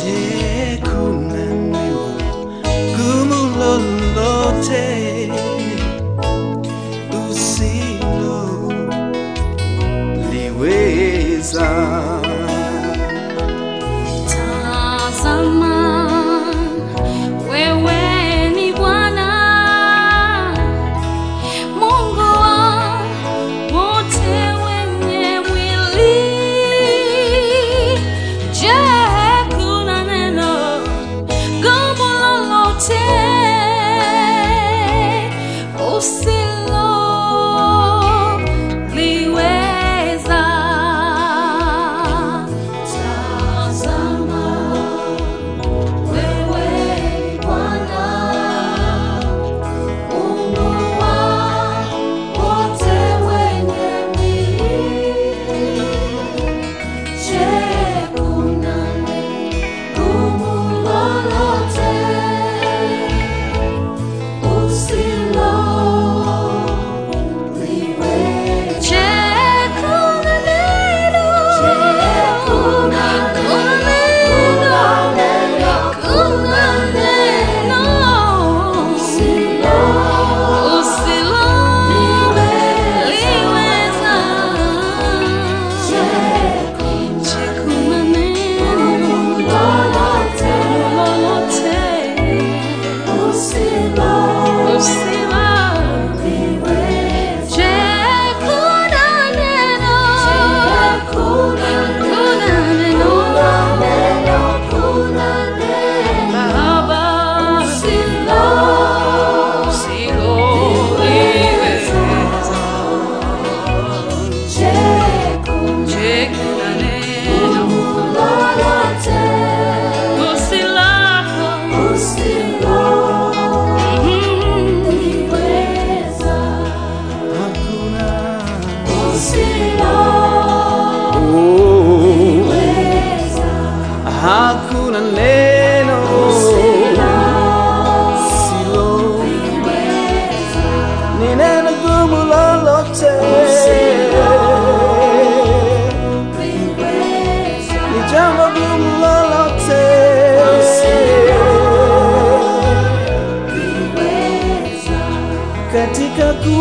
take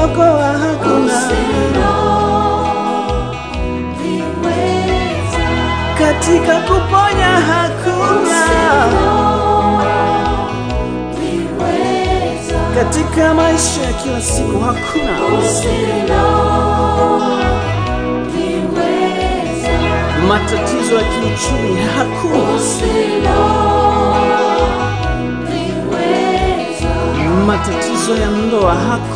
kuokoa hakuna. Katika kuponya hakuna. Katika maisha ya kila siku hakuna. Matatizo ya kiuchumi hakuna. Matatizo ya ndoa hakuna.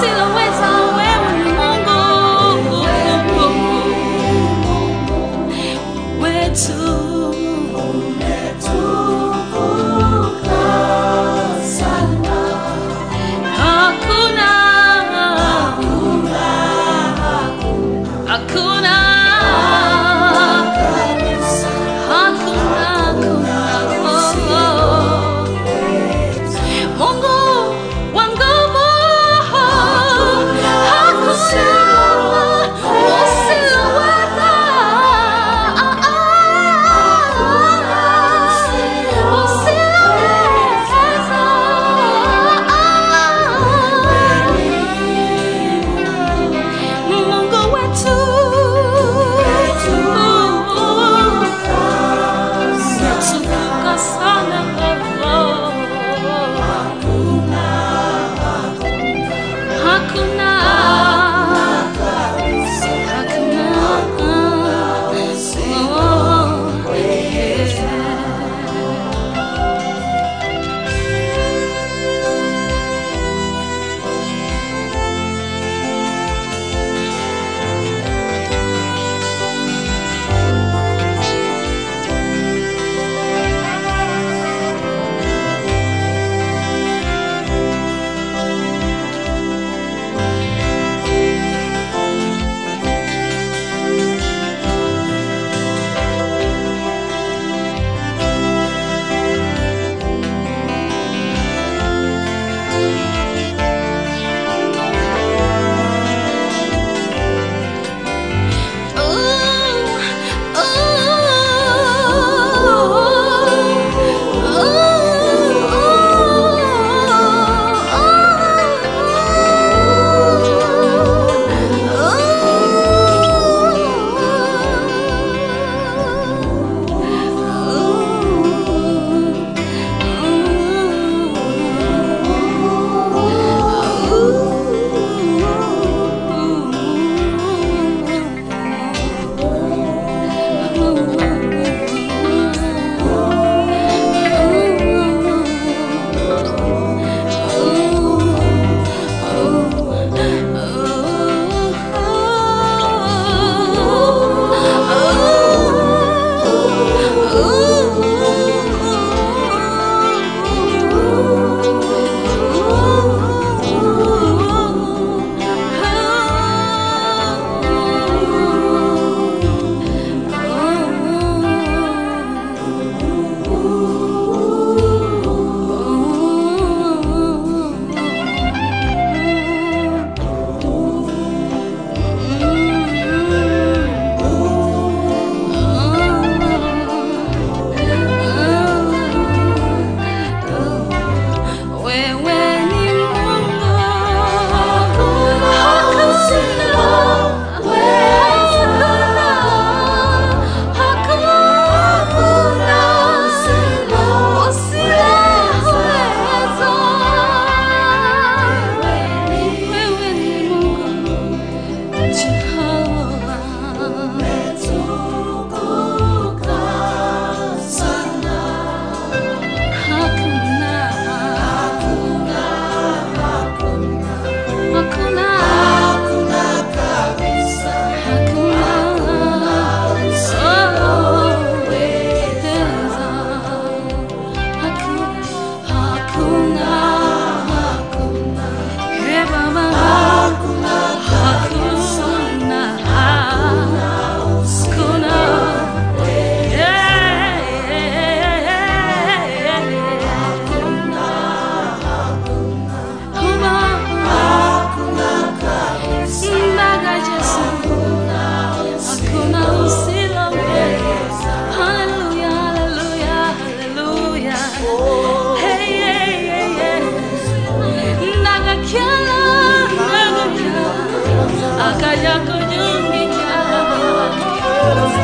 silhouette. Lord.